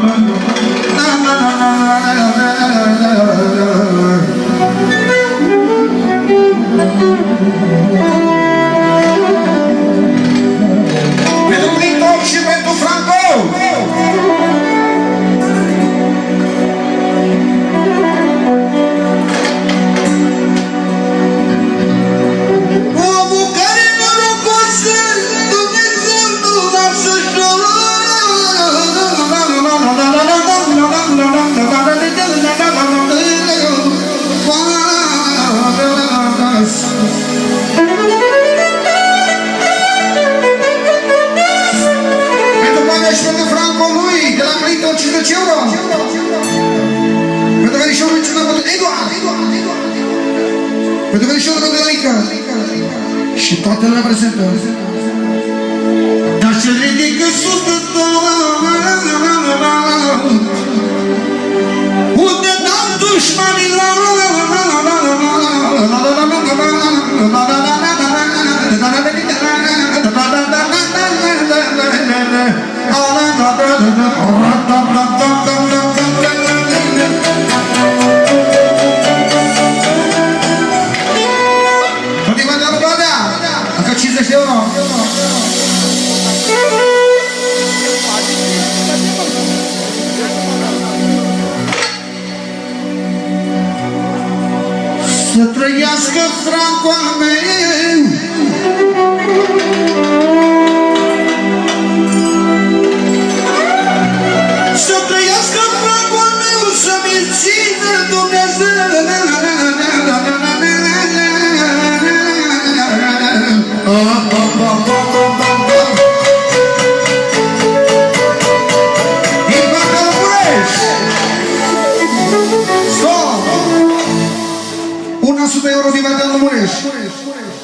na na na na na jos. Pentru Pavel și pentru Franco lui, de la Clinton 50 euro. Pentru verișorul niciuna pentru Eduard. Pentru verișorul pentru Elica. Și toată lumea prezentă. Dar se ridică ¿Sí o no? Se Franco superior de Marcelo Muniz.